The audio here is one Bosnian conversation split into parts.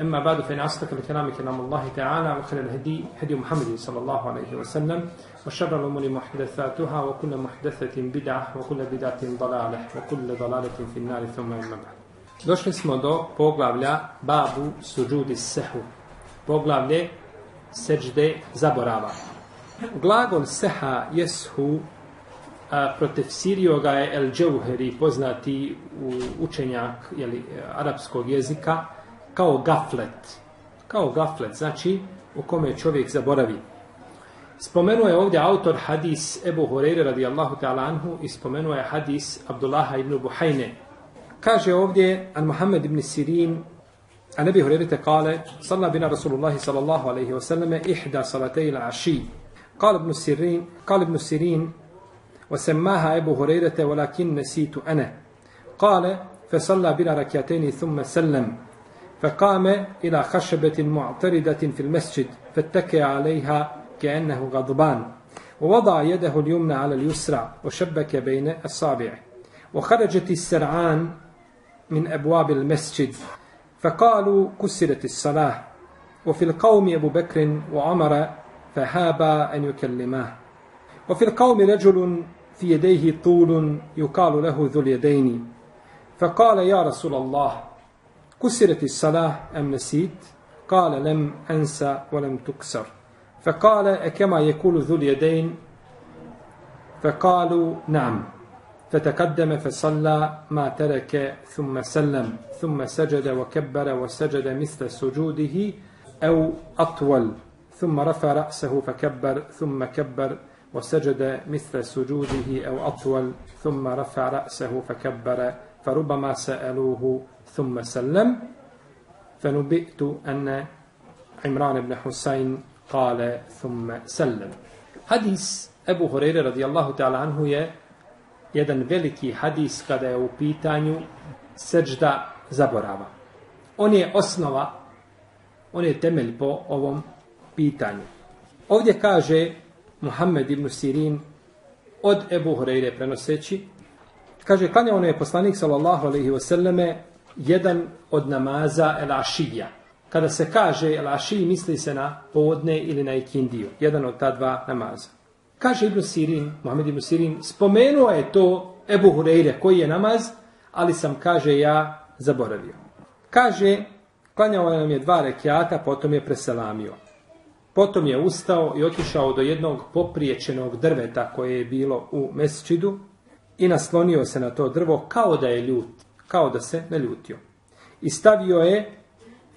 أما بعد فإن أصدق الكلام كلام الله تعالى وخير الهدي هدي محمد صلى الله عليه وسلم وشر الأمور محدثاتها وكل محدثة بدعة وكل بدعة ضلالة وكل ضلالة في النار ثم أما بعد Došli smo do poglavlja Babu suđudi sehu. Poglavlje seđde zaborava. Glagol seha jeshu a, protefsirio ga je El Džauheri, poznati u učenjak jeli, arapskog jezika, kao gaflet. Kao gaflet, znači u kome čovjek zaboravi. Spomenuo je ovdje autor hadis Ebu Horeire radijallahu ta'ala anhu i spomenuo je hadis Abdullaha ibn Buhajne. Kaže ovdje an Muhammed ibn Sirin a nebi Horeirite kale salla bina Rasulullahi sallallahu alaihi wasallame ihda salatej ila aši. قال ابن سيرين قال ابن سيرين وسماها أبو هريرة ولكن نسيت أنا قال فصلى بنا ركعتين ثم سلم فقام إلى خشبة معتردة في المسجد فاتكى عليها كأنه غضبان ووضع يده اليمنى على اليسرى وشبك بين الصابع وخرجت السرعان من أبواب المسجد فقالوا كسرت الصلاة. وفي القوم أبو بكر وعمر فهابا أن يكلماه. وفي القوم رجل في يديه طول يقال له ذو اليدين. فقال يا رسول الله كسرت الصلاة أم نسيت؟ قال لم أنسى ولم تكسر. فقال أكما يقول ذو اليدين؟ فقالوا نعم. فتقدم فصلى ما ترك ثم سلم ثم سجد وكبر وسجد مثل سجوده أو أطول. ثم رفع رأسه فكبر ثم كبر وسجد مثل سجوده أو أطول. ثم رفع رأسه فكبر فربما سألوه ثم سلم فنبئت أن عمران بن حسين قال ثم سلم حديث أبو هريرة رضي الله تعالى عنه je jedan veliki hadis kada je u pitanju seđda zaborava. On je osnova, on je temelj po ovom pitanju. Ovdje kaže Muhammed ibn Sirin od Ebu Hureyre prenoseći, kaže, klanjao ono je poslanik sallallahu alaihi wasallame jedan od namaza el ašija. Kada se kaže el ašiji, misli se na podne ili na ikindiju. Jedan od ta dva namaza. Kaže Ibn Sirin, Muhammed Ibn Sirin, spomenuo je to Ebu Hureyre koji je namaz, ali sam, kaže, ja zaboravio. Kaže, klanjao nam je dva rekiata, potom je preselamio. Potom je ustao i otišao do jednog popriječenog drveta koje je bilo u mesčidu i naslonio se na to drvo kao da je ljut, kao da se ne ljutio. I stavio je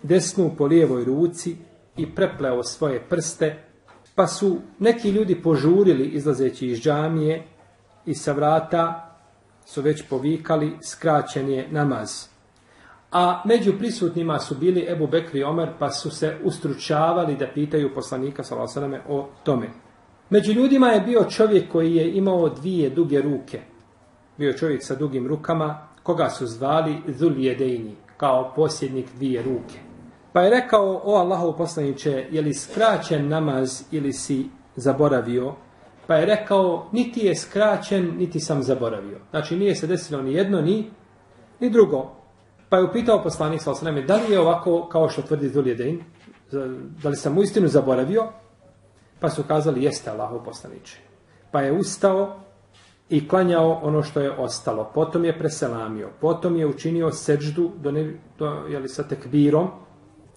desnu po lijevoj ruci i prepleo svoje prste, pa su neki ljudi požurili izlazeći iz džamije i sa vrata su već povikali skraćen je namaz. A među prisutnima su bili Ebu Bekri i Omer, pa su se ustručavali da pitaju poslanika s.a.v. o tome. Među ljudima je bio čovjek koji je imao dvije duge ruke. Bio čovjek sa dugim rukama, koga su zvali Zuljedejni, kao posjednik dvije ruke. Pa je rekao, o Allahov poslaniće, je li skraćen namaz ili si zaboravio? Pa je rekao, niti je skraćen, niti sam zaboravio. Znači, nije se desilo ni jedno, ni, ni drugo. Pa je upitao poslanik sa osreme, da li je ovako kao što tvrdi Zuljedein, da li sam uistinu zaboravio? Pa su kazali, jeste Allahov poslaniće. Pa je ustao i klanjao ono što je ostalo. Potom je preselamio. Potom je učinio seđdu do ne, do, jeli, sa tekbirom,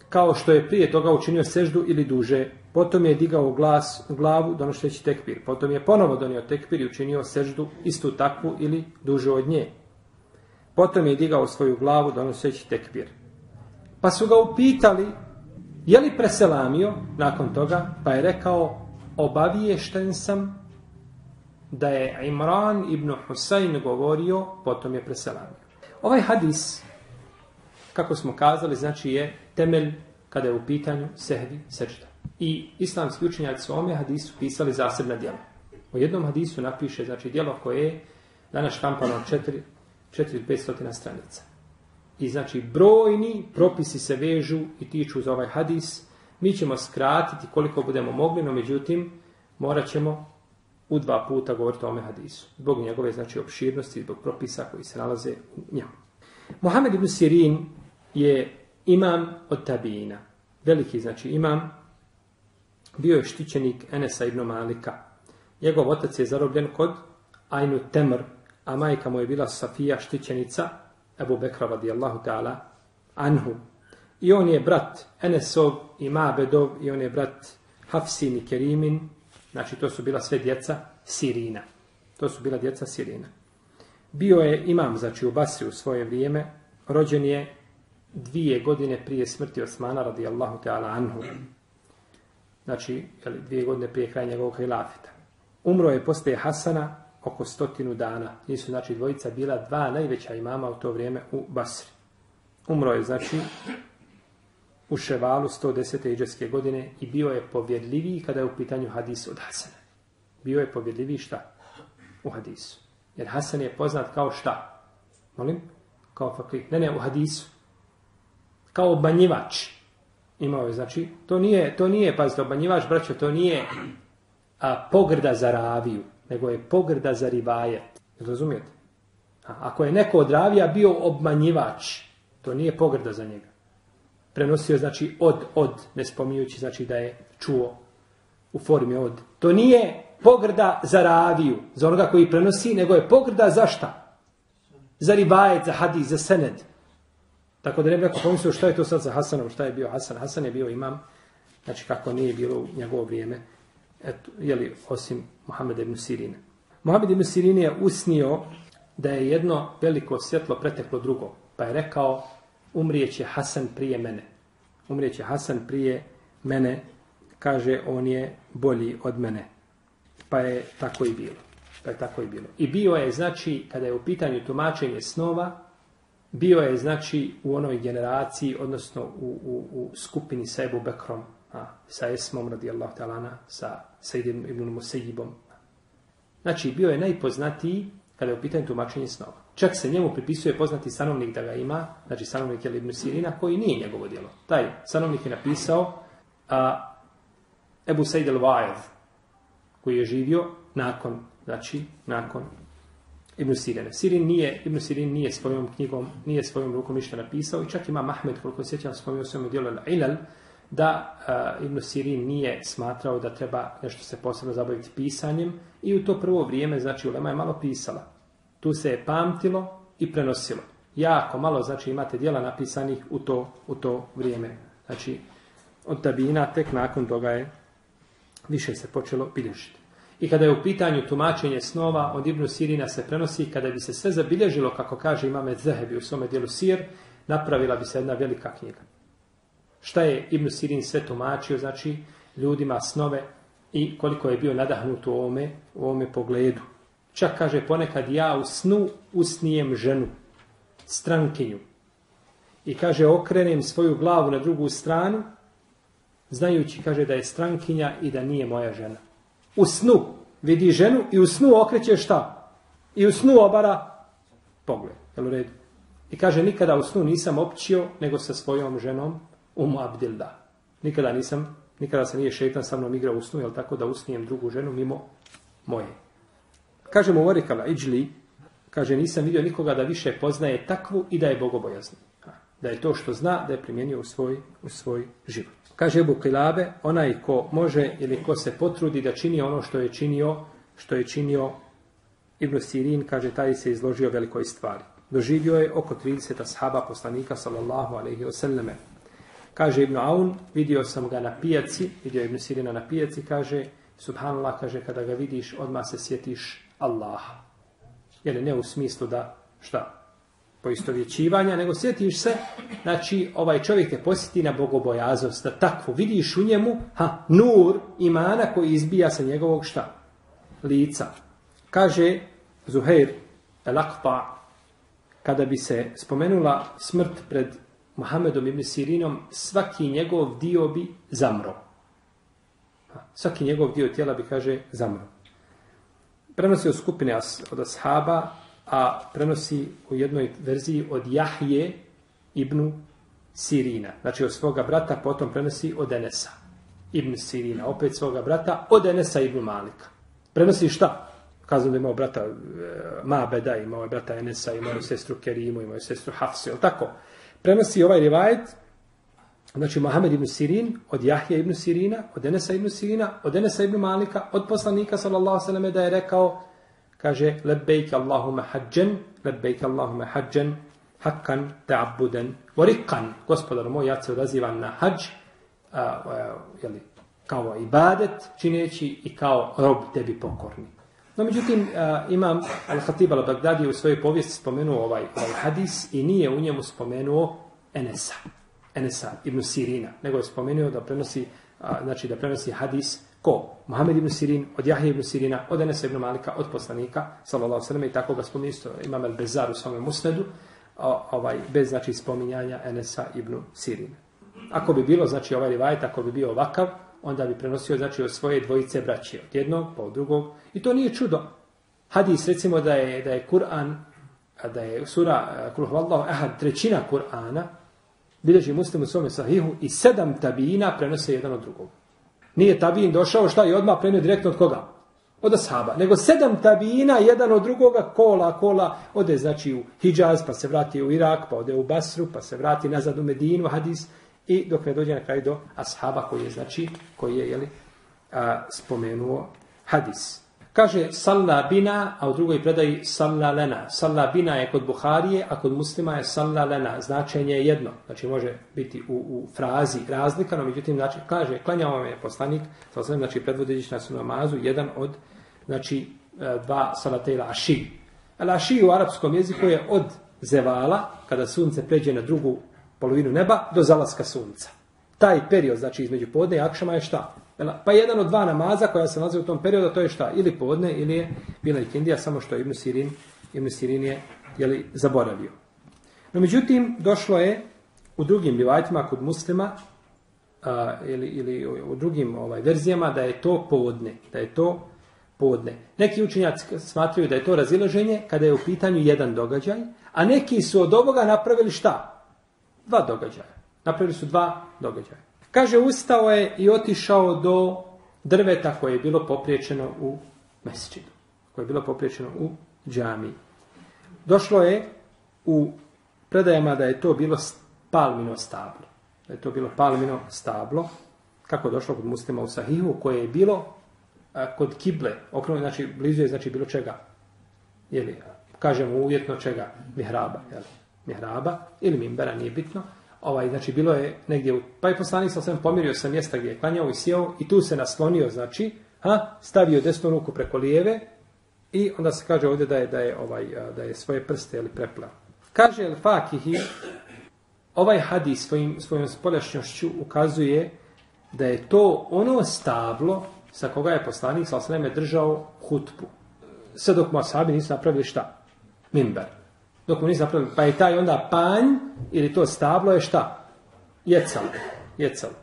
kao što je prije toga učinio seždu ili duže. Potom je digao glas u glavu donošeći tekbir. Potom je ponovo donio tekbir i učinio seždu istu takvu ili duže od nje. Potom je digao svoju glavu donoseći tekbir. Pa su ga upitali je li preselamio nakon toga, pa je rekao obaviješten sam da je Imran ibn Husayn govorio, potom je preselamio. Ovaj hadis, kako smo kazali, znači je temelj kada je u pitanju sehvi sečda. I islamski učenjaci su ome hadisu pisali zasebna djela. U jednom hadisu napiše, znači, djelo koje je danas štampano 4, 4500 stranica. I znači, brojni propisi se vežu i tiču za ovaj hadis. Mi ćemo skratiti koliko budemo mogli, no međutim, morat ćemo u dva puta govoriti o ome hadisu. Zbog njegove, znači, opširnosti, zbog propisa koji se nalaze u njemu. Mohamed ibn Sirin je imam od tabijina. Veliki, znači, imam. Bio je štićenik Enesa ibn Malika. Njegov otac je zarobljen kod Ainu Temr, a majka mu je bila Safija štićenica Ebu Bekra radijallahu ta'ala anhu. I on je brat Enesov i Mabedov i on je brat Hafsin i Kerimin. Znači to su bila sve djeca Sirina. To su bila djeca Sirina. Bio je imam, znači u Basri u svoje vrijeme. Rođen je dvije godine prije smrti Osmana radijallahu ta'ala anhu. Znači, jeli, dvije godine prije kraja njegovog hilafita. Umro je poslije Hasana oko stotinu dana. Nisu, znači, dvojica bila dva najveća imama u to vrijeme u Basri. Umro je, znači, u Ševalu 110. iđeske godine i bio je povjedljiviji kada je u pitanju hadis od Hasana. Bio je povjedljiviji šta? U hadisu. Jer Hasan je poznat kao šta? Molim? Kao fakih. Ne, ne, u hadisu. Kao obmanjivač. Imao je, znači, to nije, to nije, pazite, obmanjivač, braćo, to nije a, pogrda za raviju, nego je pogrda za rivajet. Razumijete? A, ako je neko od ravija bio obmanjivač, to nije pogrda za njega. Prenosio, znači, od, od, ne spominjući, znači, da je čuo u formi od. To nije pogrda za raviju, za onoga koji prenosi, nego je pogrda za šta? Za ribajet, za hadis, za sened. Tako da ne bi neko pomislio šta je to sad za Hasanom, šta je bio Hasan. Hasan je bio imam, znači kako nije bilo u njegovo vrijeme, eto, jeli, osim Muhammeda ibn Sirine. Muhammed ibn Sirine je usnio da je jedno veliko svjetlo preteklo drugo, pa je rekao, umrijeće Hasan prije mene. Umrijeće Hasan prije mene, kaže, on je bolji od mene. Pa je tako i bilo. Pa je tako i bilo. I bio je, znači, kada je u pitanju tumačenje snova, bio je, znači, u onoj generaciji, odnosno u, u, u skupini sa Ebu Bekrom, a, sa Esmom, radijallahu talana, sa Sejdim ibn Musejibom. Znači, bio je najpoznatiji kada je u pitanju tumačenje snova. Čak se njemu pripisuje poznati stanovnik da ga ima, znači stanovnik je Ibn Sirina, koji nije njegovo djelo. Taj stanovnik je napisao a, Ebu Sejd el-Vajev, koji je živio nakon, znači, nakon Ibn Sirine. Sirin nije, Ibn Sirin nije svojom knjigom, nije svojom rukom ništa napisao i čak ima Mahmed, koliko se sjećam, spomenuo svojom dijelu Ilal, da uh, Ibn Sirin nije smatrao da treba nešto se posebno zabaviti pisanjem i u to prvo vrijeme, znači, Ulema je malo pisala. Tu se je pamtilo i prenosilo. Jako malo, znači, imate dijela napisanih u to, u to vrijeme. Znači, od tabina, tek nakon toga je više se počelo bilježiti. I kada je u pitanju tumačenje snova, od Ibnu Sirina se prenosi, kada bi se sve zabilježilo, kako kaže imame Zehebi u svome dijelu Sir, napravila bi se jedna velika knjiga. Šta je Ibnu Sirin sve tumačio, znači ljudima snove i koliko je bio nadahnut u ovome, u ovome pogledu. Čak kaže ponekad ja u snu usnijem ženu, strankinju. I kaže okrenem svoju glavu na drugu stranu, znajući kaže da je strankinja i da nije moja žena u snu vidi ženu i u snu okreće šta? I u snu obara pogled. Jel u redu? I kaže, nikada u snu nisam općio nego sa svojom ženom um Abdilda. Nikada nisam, nikada se nije šetan sa mnom igrao u snu, jel tako da usnijem drugu ženu mimo moje. Kaže mu Orikala Iđli, kaže, nisam vidio nikoga da više poznaje takvu i da je bogobojazni. Da je to što zna, da je primjenio u svoj, u svoj život. Kaže Ebu Kilabe, onaj ko može ili ko se potrudi da čini ono što je činio, što je činio Ibn Sirin, kaže, taj se izložio velikoj stvari. Doživio je oko 30 ashaba poslanika, sallallahu alaihi wasallame. Kaže Ibn Aun, vidio sam ga na pijaci, vidio Ibn Sirina na pijaci, kaže, subhanallah, kaže, kada ga vidiš, odmah se sjetiš Allaha. Jer ne u smislu da, šta, poistovjećivanja, nego sjetiš se, znači ovaj čovjek te posjeti na bogobojaznost, da takvu vidiš u njemu, ha, nur imana koji izbija sa njegovog šta? Lica. Kaže Zuhair el-Aqta, kada bi se spomenula smrt pred Muhammedom ibn Sirinom, svaki njegov dio bi zamro. Svaki njegov dio tijela bi, kaže, zamro prenosi od skupine as, od ashaba, a prenosi u jednoj verziji od Jahije ibn Sirina. Znači od svoga brata, potom prenosi od Enesa ibn Sirina. Opet svoga brata, od Enesa ibn Malika. Prenosi šta? Kazano da imao brata e, Mabeda, imao je brata Enesa, imao je sestru Kerimu, imao je sestru Hafse, ili tako? Prenosi ovaj rivajet, znači Mohamed ibn Sirin, od Jahija ibn Sirina, od Enesa ibn Sirina, od Enesa ibn Malika, od poslanika, sallallahu sallam, da je rekao, kaže, lebejke Allahume hađen, lebejke Allahume hađen, hakkan ta'abuden, warikan, gospodar moj, ja se odazivam na hađ, a, a, jeli, kao ibadet, čineći i kao rob tebi pokorni. No, međutim, a, imam Al-Khatib al-Baghdadi u svojoj povijesti spomenuo ovaj, ovaj hadis i nije u njemu spomenuo Enesa. Enesa ibn Sirina, nego je spomenuo da prenosi, a, znači da prenosi hadis ko? Muhammed ibn Sirin, od Jahije ibn Sirina, od Enesa ibn Malika, od poslanika, sallallahu sallam, i tako ga spominje isto, imam El-Bezar u svome musnedu, a, ovaj, bez znači spominjanja Enesa ibn Sirina. Ako bi bilo, znači ovaj rivajet, ako bi bio ovakav, onda bi prenosio znači od svoje dvojice braće, od jednog pa od drugog. I to nije čudo. Hadis recimo da je da je Kur'an da je sura eh, Kulhu Allahu ahad trećina Kur'ana bilježi muslim u svome sahihu i sedam tabina prenose jedan od drugog. Nije tabin došao šta i odmah prenio direktno od koga? Od ashaba. Nego sedam tabina jedan od drugoga kola, kola, ode znači u Hidžaz, pa se vrati u Irak, pa ode u Basru, pa se vrati nazad u Medinu, hadis, i dok ne dođe na kraju do ashaba koji je, znači, koji je, jeli, a, spomenuo hadis. Kaže salla bina, a u drugoj predaji salla lena. Salla bina je kod Buharije, a kod muslima je salla lena. Značenje je jedno. Znači može biti u, u frazi razlika, no međutim, znači, kaže, klanjao vam je poslanik, sa osvijem, znači, predvodeći na namazu, jedan od, znači, e, dva salatela aši. Al aši u arapskom jeziku je od zevala, kada sunce pređe na drugu polovinu neba do zalaska sunca. Taj period, znači između podne i akšama je šta? Pa jedan od dva namaza koja se nalazi u tom periodu, to je šta? Ili podne, ili je bila ikindija, samo što je Ibn Sirin, Ibn Sirin je jeli, zaboravio. No, međutim, došlo je u drugim rivajtima kod muslima, a, ili, ili u drugim ovaj, verzijama, da je to podne. Da je to podne. Neki učenjaci smatraju da je to razilaženje kada je u pitanju jedan događaj, a neki su od ovoga napravili šta? Dva događaja. Napravili su dva događaja. Kaže, ustao je i otišao do drveta koje je bilo popriječeno u mesečinu. Koje je bilo popriječeno u džami. Došlo je u predajama da je to bilo palmino stablo. Da je to bilo palmino stablo. Kako je došlo kod muslima u Sahihu, koje je bilo a, kod kible. Okrenuo, znači, blizu je, znači, bilo čega. Jeli, kažemo uvjetno čega? Mihraba. Jeli mihraba ili mimbera, nije bitno. Ovaj, znači, bilo je negdje, u, pa je poslanik sa svem pomirio sa mjesta gdje je klanjao i sjeo i tu se naslonio, znači, ha, stavio desnu ruku preko lijeve i onda se kaže ovdje da je, da je, ovaj, da je svoje prste ili preplao. Kaže El Fakihi, ovaj hadis svojim, svojom spoljašnjošću ukazuje da je to ono stablo sa koga je poslanik sa sveme držao hutbu. Sve dok mu asabi nisu napravili šta? Mimber dok mu nisu napravili. Pa je taj onda panj, ili to stablo je šta? Jecalo. Jecalo.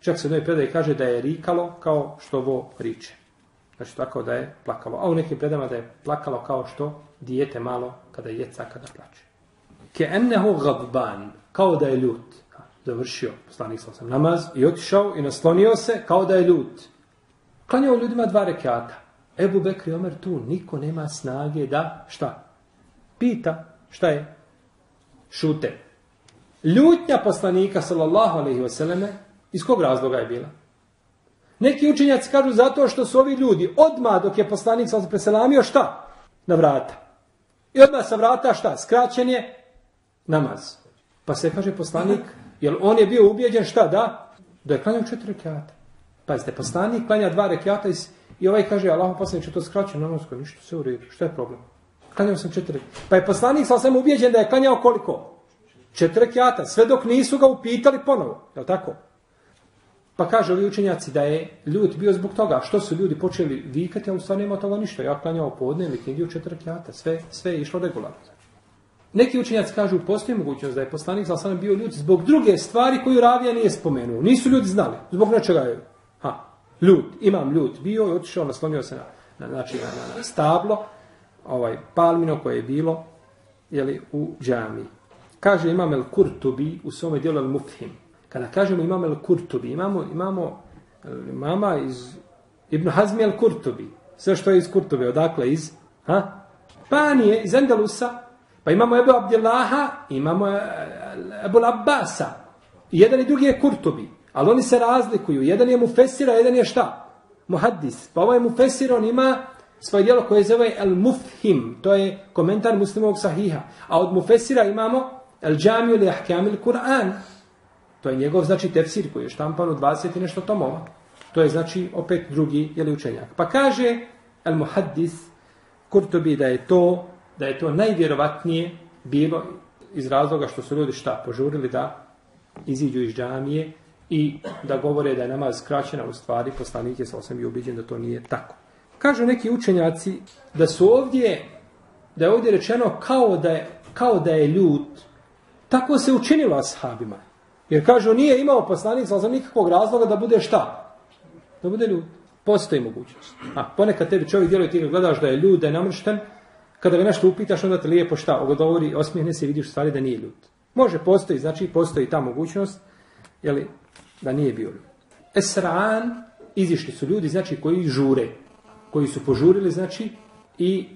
Čak se u jednoj predaj kaže da je rikalo kao što vo riče. Znači tako da je plakalo. A u nekim predama da je plakalo kao što dijete malo kada jeca, kada plače. Ke ennehu gadban. Kao da je ljut. Završio poslanik sa namaz i otišao i naslonio se kao da je ljut. Klanjao ljudima dva rekiata. Ebu Bekri Omer tu niko nema snage da šta? Pita šta je? Šute. Ljutnja poslanika sallallahu alaihi vseleme, iz kog razloga je bila? Neki učenjaci kažu zato što su ovi ljudi odmah dok je poslanik sallallahu preselamio šta? Na vrata. I odmah sa vrata šta? Skraćen je namaz. Pa se kaže poslanik, jer on je bio ubijeđen šta? Da? Da je klanjao četiri rekiata. Pazite, poslanik klanja dva rekiata i ovaj kaže, Allah poslanik će to skraćen namaz, ništa se u redu. Šta je problem? Klanjao sam četiri. Pa je poslanik sa osam ubijeđen da je klanjao koliko? Četiri kjata. Sve dok nisu ga upitali ponovo. Je li tako? Pa kaže ovi učenjaci da je ljud bio zbog toga. Što su ljudi počeli vikati, a on stvarno nema toga ništa. Ja klanjao podne ili knjigi u četiri kjata. Sve, sve je išlo regularno. Neki učenjaci kažu postoji mogućnost da je poslanik sa osam bio ljud zbog druge stvari koju Ravija nije spomenuo. Nisu ljudi znali. Zbog nečega je. Ha, ljud. Imam ljud. Bio i otišao, naslonio se na na, znači, na, na stablo, ovaj palmino koje je bilo jeli, u džami. Kaže imam el Kurtubi u svome dijelu el Mufhim. Kada kažemo imam el Kurtubi, imamo, imamo mama iz Ibn Hazmi el Kurtubi. Sve što je iz Kurtube, odakle iz? Ha? Panije, iz Endelusa. Pa imamo Ebu Abdillaha, imamo e, e, Ebu Abbasa. Jedan i drugi je Kurtubi. Ali oni se razlikuju. Jedan je Mufesira, jedan je šta? Muhaddis. Pa ovaj Mufesir, on ima svoje djelo koje zove El Mufhim. To je komentar muslimovog sahiha. A od Mufesira imamo El Džamiju ili Ahkamil Kur'an. To je njegov, znači, tefsir koji je štampan u 20 i nešto tomova. To je, znači, opet drugi, jeli učenjak. Pa kaže El Muhaddis, Kurtobi, da je to, da je to najvjerovatnije bilo iz razloga što su ljudi šta, požurili da iziđu iz džamije i da govore da je namaz skraćena u stvari, poslanik je sa osam i ubiđen da to nije tako. Kažu neki učenjaci da su ovdje, da je ovdje rečeno kao da je, kao da je ljud, tako se učinilo ashabima. Jer kažu nije imao poslanik sa nikakvog razloga da bude šta? Da bude ljud. Postoji mogućnost. A ponekad tebi čovjek djeluje ti ga gledaš da je ljud, da je namršten, kada ga nešto upitaš, onda te lijepo šta? Ogovori, osmijehne se i vidiš stvari da nije ljud. Može, postoji, znači postoji ta mogućnost, jeli, da nije bio ljud. Esran, izišli su ljudi, znači koji žure, koji su požurili, znači, i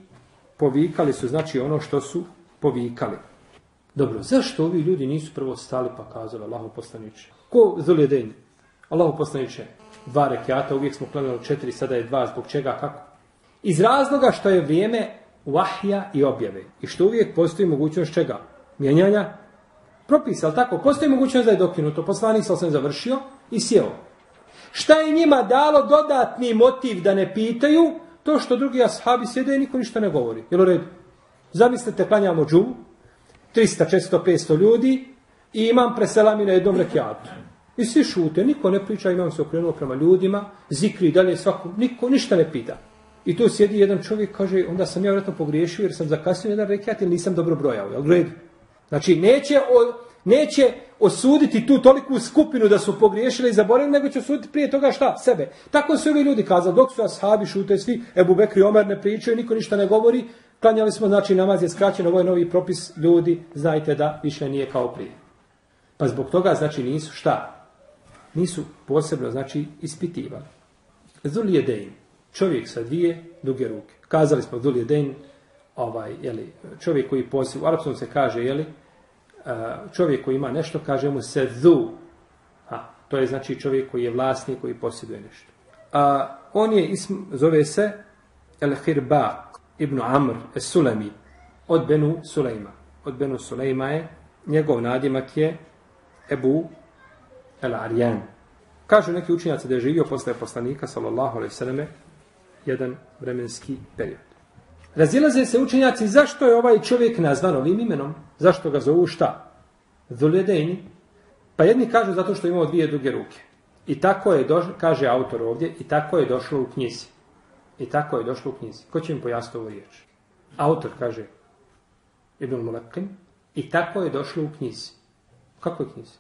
povikali su, znači, ono što su povikali. Dobro, zašto ovi ljudi nisu prvo stali pa kazali Allahu poslaniče? Ko zuljedenje? Allahu poslaniče, dva rekiata, uvijek smo klanjali četiri, sada je dva, zbog čega, kako? Iz razloga što je vrijeme vahja i objave. I što uvijek postoji mogućnost čega? Mijenjanja propisa, ali tako? Postoji mogućnost da je dokinuto. Poslanik sam sam završio i sjeo. Šta je njima dalo dodatni motiv da ne pitaju? To što drugi ashabi sjede i niko ništa ne govori. Jel u redu? Zamislite, klanjamo džumu, 300, 400, 500 ljudi i imam preselami na jednom rekiatu. I svi šute, niko ne priča, imam se okrenuo prema ljudima, zikri dalje svako, niko ništa ne pita. I tu sjedi jedan čovjek, kaže, onda sam ja vjerojatno pogriješio jer sam zakasnio jedan rekiat ili nisam dobro brojao. Jel redu? Znači, neće, o, neće osuditi tu toliku skupinu da su pogriješili i zaboravili, nego će osuditi prije toga šta? Sebe. Tako su ovi ljudi kazali, dok su ashabi šute svi, Ebu Bekri Omer ne pričaju, niko ništa ne govori, klanjali smo, znači, namaz je skraćen, ovo je novi propis, ljudi, znajte da više nije kao prije. Pa zbog toga, znači, nisu šta? Nisu posebno, znači, ispitivali. Zul je dejn čovjek sa dvije duge ruke. Kazali smo Zul je dejn, ovaj, jeli, čovjek koji poziv, u arapskom se kaže, jeli, čovjek koji ima nešto, kaže mu se dhu. A, to je znači čovjek koji je vlasnik, koji posjeduje nešto. A, on je, ism, zove se El-Hirbaq ibn Amr es Sulemi od Benu Sulejma. Od Benu Sulejma je, njegov nadimak je Ebu El Arjan. Kažu neki učinjaci da je živio posle poslanika, sallallahu alaihi sallam, jedan vremenski period. Razilaze se učenjaci zašto je ovaj čovjek nazvan ovim imenom, zašto ga zovu šta? Zuledeni. Pa jedni kažu zato što imao dvije duge ruke. I tako je, došlo, kaže autor ovdje, i tako je došlo u knjizi. I tako je došlo u knjizi. Ko će im pojasniti ovu riječ? Autor kaže Ibn Mulakim, i tako je došlo u knjizi. Kako kakvoj knjizi?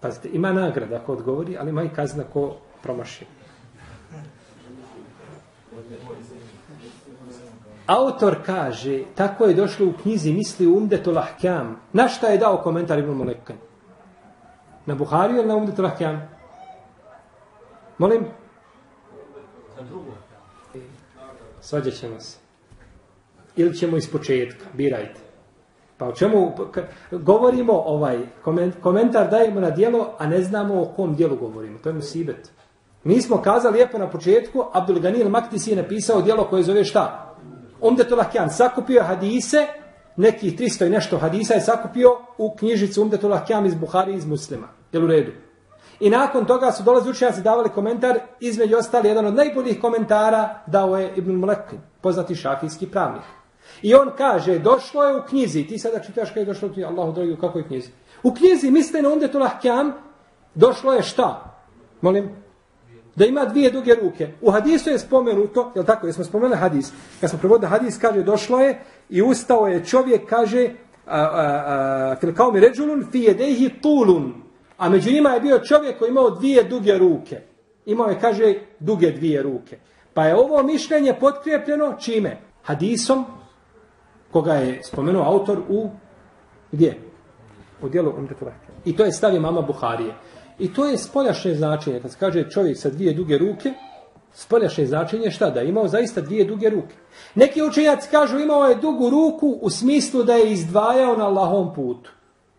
Pazite, ima nagrada ako odgovori, ali ima i kazna ko promaši. Autor kaže, tako je došlo u knjizi, misli Umdetul Lahkam. Na šta je dao komentar Ibn Molekan? Na Buhariju ili na Umdetul Lahkam? Molim? Svađat ćemo se. Ili ćemo iz početka, birajte. Pa o čemu govorimo ovaj komentar dajemo na dijelo, a ne znamo o kom dijelu govorimo. To je musibet. Mi smo kazali lijepo na početku, Abdul Ganil Maktisi je napisao dijelo koje zove šta? Umdetul Ahkam sakupio hadise, nekih 300 i nešto hadisa je sakupio u knjižicu Umdetul Ahkam iz Buhari i iz Muslima. Jel u redu? I nakon toga su dolazi učenjaci davali komentar, između ostali jedan od najboljih komentara dao je Ibn Mulekin, poznati šafijski pravnik. I on kaže, došlo je u knjizi, ti sada čitaš kada je došlo u knjizi, Allahu dragi, u kakvoj knjizi? U knjizi, misle na Umdetul Ahkam, došlo je šta? Molim, da ima dvije duge ruke. U hadisu je spomenuto, je li tako, jesmo spomenuli hadis. Kad smo prevodili hadis, kaže, došlo je i ustao je čovjek, kaže, fil kao mi ređulun, fi jedehi tulun. A među njima je bio čovjek koji imao dvije duge ruke. Imao je, kaže, duge dvije ruke. Pa je ovo mišljenje potkrijepljeno čime? Hadisom, koga je spomenuo autor u, gdje? U dijelu Umdetul I to je stavio mama Buharije. I to je spoljašnje značenje. Kad se kaže čovjek sa dvije duge ruke, spoljašnje značenje šta? Da je imao zaista dvije duge ruke. Neki učenjaci kažu imao je dugu ruku u smislu da je izdvajao na Allahom putu.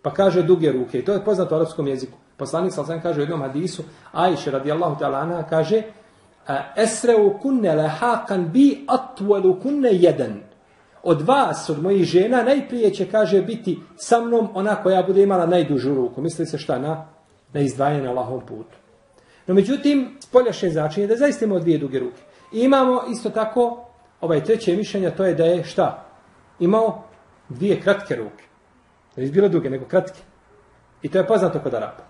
Pa kaže duge ruke. I to je poznato u arapskom jeziku. Poslanik sa sam kaže u jednom hadisu, Ajše radijallahu ta'ala anha kaže Esreu kunne lehakan bi atvalu kunne jedan. Od vas, od mojih žena, najprije će, kaže, biti sa mnom ona koja bude imala najdužu ruku. Misli se šta na? Na izdvajanje na lahom putu. No međutim, spoljašnje značenje da zaista imamo dvije duge ruke. I imamo isto tako, ovaj treće mišljenje, to je da je šta? Imao dvije kratke ruke. Ne je bilo duge, nego kratke. I to je poznato kod Arapa.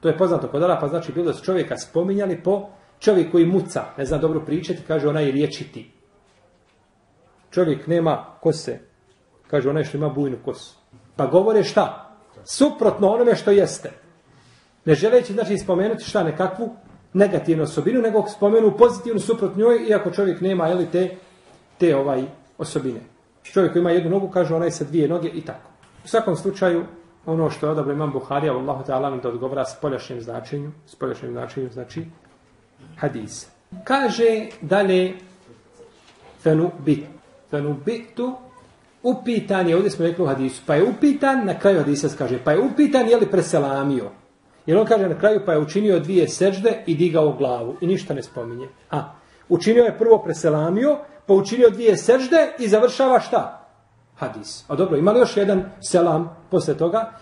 To je poznato kod Arapa, znači bilo da su čovjeka spominjali po čovjek koji muca, ne zna dobro pričati, kaže onaj riječiti. Čovjek nema kose, kaže onaj što ima bujnu kosu. Pa govore šta? Suprotno onome što jeste. Ne želeći znači spomenuti šta nekakvu negativnu osobinu, nego spomenu pozitivnu suprot njoj, iako čovjek nema jeli, te, te ovaj osobine. Čovjek koji ima jednu nogu, kaže onaj sa dvije noge i tako. U svakom slučaju, ono što je odabro imam Buharija, Allahu ta'ala da odgovara s poljašnjem značenju, s poljašnjem značenju, znači hadis. Kaže dalje fenu bit. Fenu bitu upitan je, ovdje smo rekli u hadisu, pa je upitan, na kraju hadisa kaže, pa je upitan je li preselamio. Jer on kaže na kraju, pa je učinio dvije sežde i digao glavu. I ništa ne spominje. A, učinio je prvo preselamio, pa učinio dvije sežde i završava šta? Hadis. A dobro, ima li još jedan selam posle toga?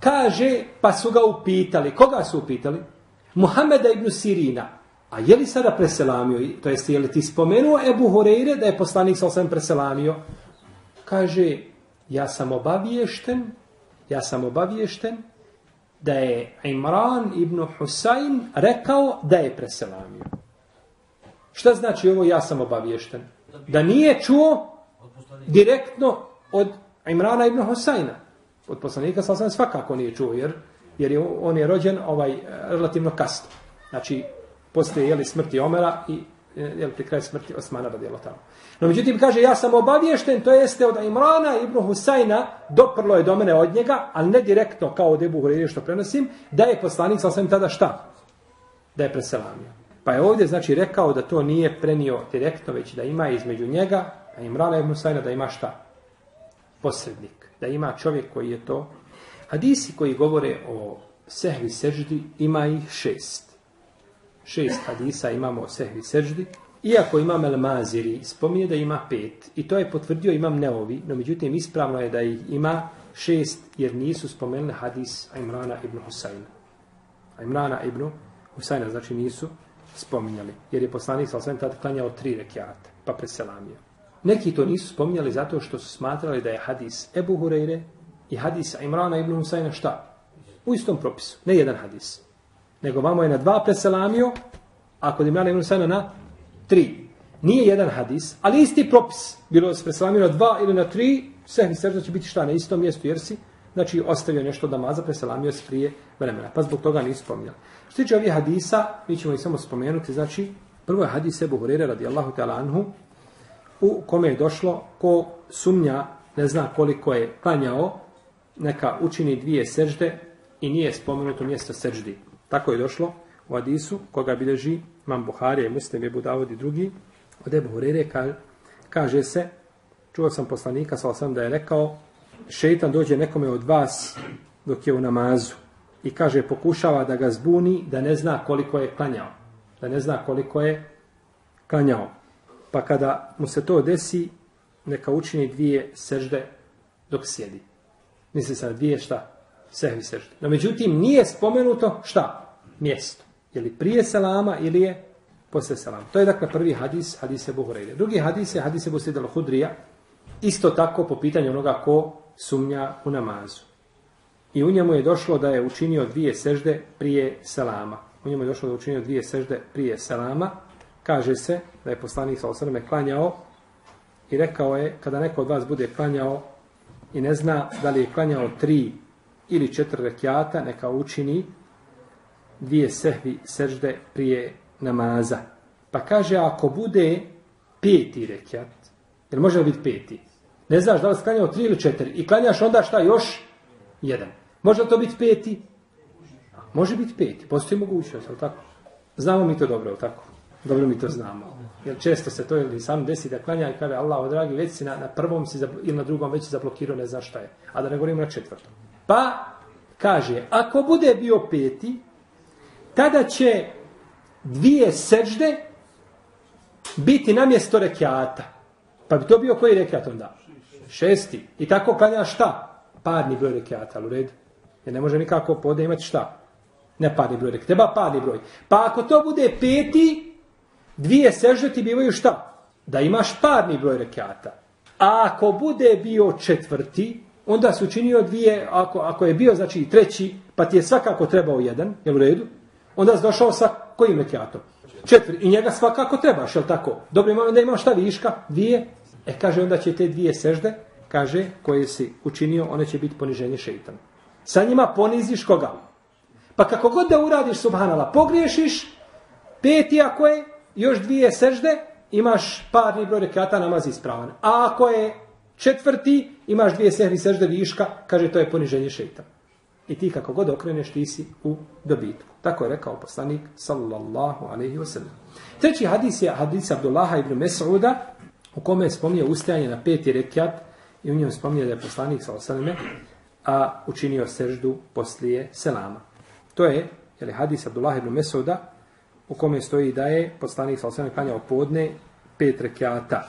Kaže, pa su ga upitali. Koga su upitali? Muhameda ibn Sirina. A je li sada preselamio? To jest, je li ti spomenuo Ebu Horeire da je poslanik sa osam preselamio? Kaže, ja sam obaviješten, ja sam obaviješten da je Imran ibn Husayn rekao da je preselamio. Šta znači ovo ja sam obaviješten? Da nije čuo direktno od Imrana ibn Husayna. Od poslanika sa sam svakako nije čuo, jer, jer je, on je rođen ovaj relativno kasno. Znači, poslije jeli, smrti Omera i je jeli, pri kraju smrti Osmana radijelo tamo. No, međutim, kaže, ja sam obaviješten, to jeste od Imrana ibn Husajna, doprlo je do mene od njega, ali ne direktno kao od Ebu Hureyre što prenosim, da je poslanik, sa svem tada šta? Da je preselamio. Pa je ovdje, znači, rekao da to nije prenio direktno, već da ima između njega, a Imrana ibn Husajna, da ima šta? Posrednik. Da ima čovjek koji je to. Hadisi koji govore o sehvi seždi, ima ih šest šest hadisa imamo o sehvi seždi, iako imam El Maziri spominje da ima pet, i to je potvrdio imam Neovi, no međutim ispravno je da ih ima šest, jer nisu spomenuli hadis Imrana ibn Husayna. Imrana ibn Husayna, znači nisu spominjali, jer je poslanik sa tad klanjao tri rekiata, pa preselamio. Neki to nisu spominjali zato što su smatrali da je hadis Ebu Hureyre i hadis Imrana ibn Husayna šta? U istom propisu, ne jedan hadis nego vamo je na dva preselamio, a kod Imrana ibn Husayna na tri. Nije jedan hadis, ali isti propis. Bilo se preselamio na dva ili na tri, sehni sežda će biti šta na istom mjestu, jer si znači ostavio nešto da maza preselamio se prije vremena. Pa zbog toga nisu spominjali. Što tiče ovih hadisa, mi ćemo ih samo spomenuti, znači, prvo je hadis Ebu Hurere radijallahu ta'ala anhu, u kome je došlo ko sumnja, ne zna koliko je klanjao, neka učini dvije sežde i nije spomenuto mjesto seždi. Tako je došlo u hadisu koga bilježi imam Buharija i Muslim, je Budavod i drugi. Od Ebu Hurere kaže, kaže se, čuo sam poslanika, sa sam da je rekao, šeitan dođe nekome od vas dok je u namazu i kaže, pokušava da ga zbuni, da ne zna koliko je klanjao. Da ne zna koliko je klanjao. Pa kada mu se to desi, neka učini dvije sežde dok sjedi. Misli se dvije šta? sehvi sežde. No međutim, nije spomenuto šta? Mjesto. Je li prije selama ili je posle selama. To je dakle prvi hadis, hadis je Buhureyre. Drugi hadis je hadis je Busidal Hudrija, isto tako po pitanju onoga ko sumnja u namazu. I u njemu je došlo da je učinio dvije sežde prije selama. U njemu je došlo da je učinio dvije sežde prije selama. Kaže se da je poslanik sa osrme klanjao i rekao je, kada neko od vas bude klanjao i ne zna da li je klanjao tri ili četiri rekiata, neka učini dvije sehvi sežde prije namaza. Pa kaže, ako bude peti rekiat, jer može biti peti? Ne znaš da li sklanjao tri ili četiri. I klanjaš onda šta još? Jedan. Može to biti peti? Može biti peti. Postoji mogućnost, ali tako? Znamo mi to dobro, ali tako? Dobro mi to znamo. Jer često se to ili sam desi da klanja i kaže Allah, dragi, već si na, na prvom si ili na drugom već si zablokirao, ne znaš šta je. A da ne govorimo na četvrtom. Pa, kaže, ako bude bio peti, tada će dvije sežde biti na mjesto rekiata. Pa bi to bio koji rekiat onda? Šesti. I tako klanja šta? Parni broj rekiata, ali u redu. Jer ne može nikako pode imati šta? Ne parni broj rekiata. Treba parni broj. Pa ako to bude peti, dvije sežde ti bivaju šta? Da imaš parni broj rekiata. A ako bude bio četvrti, onda se učinio dvije, ako, ako je bio znači treći, pa ti je svakako trebao jedan, jel u redu? Onda si došao sa kojim rekiatom? Četiri. I njega svakako trebaš, jel tako? Dobro, ima, da ima šta viška? Dvije. E, kaže, onda će te dvije sežde, kaže, koje si učinio, one će biti poniženje šeitana. Sa njima poniziš koga? Pa kako god da uradiš, subhanala, pogriješiš, peti ako je, još dvije sežde, imaš parni broj rekata, namaz ispravan. A ako je četvrti, imaš dvije sehni sežde viška, kaže, to je poniženje šeitana. I ti kako god okreneš, ti si u dobitku. Tako je rekao poslanik, sallallahu alaihi wasallam. Treći hadis je hadis Abdullaha ibn Mes'uda, u kome je spomnio ustajanje na peti rekiat i u njem spomnio da je poslanik, sallallahu alaihi wasallam, a učinio seždu poslije selama. To je, je hadis Abdullaha ibn Mes'uda, u kome stoji da je poslanik, sallallahu alaihi wasallam, klanjao podne pet rekiata.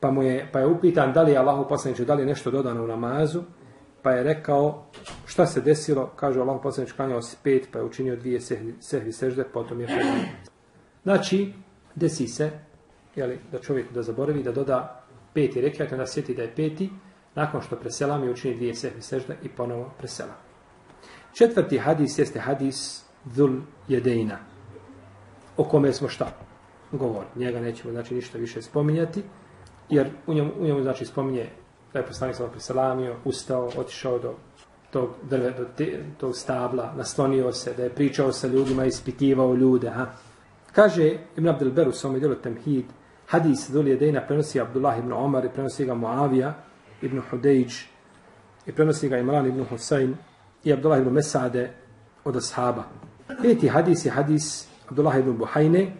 Pa, mu je, pa je upitan da li je Allahu poslanik, da li je nešto dodano u namazu, pa je rekao šta se desilo, kaže Allah poslanič klanjao se pet, pa je učinio dvije sehvi, sehvi sežde, potom je klanjao. Znači, desi se, jeli, da čovjek da zaboravi, da doda peti rekiat, onda sjeti da je peti, nakon što preselam i učini dvije sehvi sežde i ponovo preselam. Četvrti hadis jeste hadis Dhul Jedejna, o kome smo šta govor. Njega nećemo znači ništa više spominjati, jer u njemu, u njemu znači spominje da je poslanik sallallahu preselamio, ustao, otišao do tog drve, do te, tog stabla, naslonio se, da je pričao sa ljudima, ispitivao ljude, ha. Kaže Ibn Abdel Beru sa ovom djelu Temhid, hadis Dhul Jedejna prenosi Abdullah ibn Omar i prenosi ga Muavija ibn Hudejđ i prenosi ga Imran ibn Husayn i Abdullah ibn Mesade od ashaba. Peti hadis je hadis Abdullah ibn Buhajne,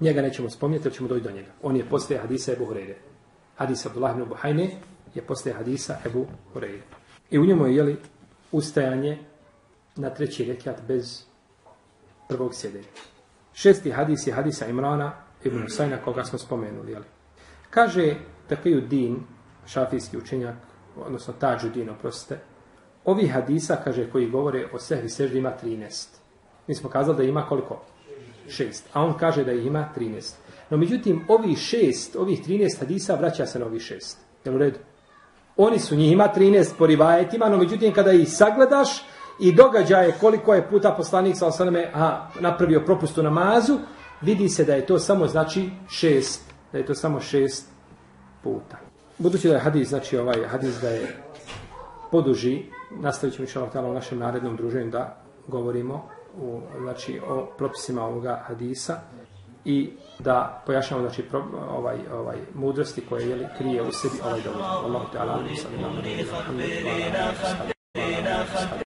njega nećemo spomnjeti, ali ćemo doći do njega. On je poslije hadisa Ebu Hureyre hadis Abdullah ibn Buhajne je posle hadisa Ebu Hureyre. I u njemu je jeli, ustajanje na treći rekiat bez prvog sjedenja. Šesti hadis je hadisa Imrana ibn Husajna, koga smo spomenuli. Jeli. Kaže Taqiju Din, šafijski učenjak, odnosno Tađu Din, oprostite, ovi hadisa, kaže, koji govore o sehvi seždi ima 13. Mi smo kazali da ima koliko? 6. A on kaže da ima 13. No međutim, ovi šest, ovih 13 hadisa vraća se na ovih šest. Jel u redu? Oni su njih ima 13 po rivajetima, no međutim, kada ih sagledaš i događaje koliko je puta poslanik sa osaname aha, napravio propust u namazu, vidi se da je to samo znači šest. Da je to samo šest puta. Budući da je hadis, znači ovaj hadis da je poduži, nastavit ćemo inšalav u našem narednom druženju da govorimo u, znači, o propisima ovoga hadisa i da pojašnjamo znači pro, ovaj ovaj mudrosti koje je li krije u sebi ovaj dobro. Allahu te ala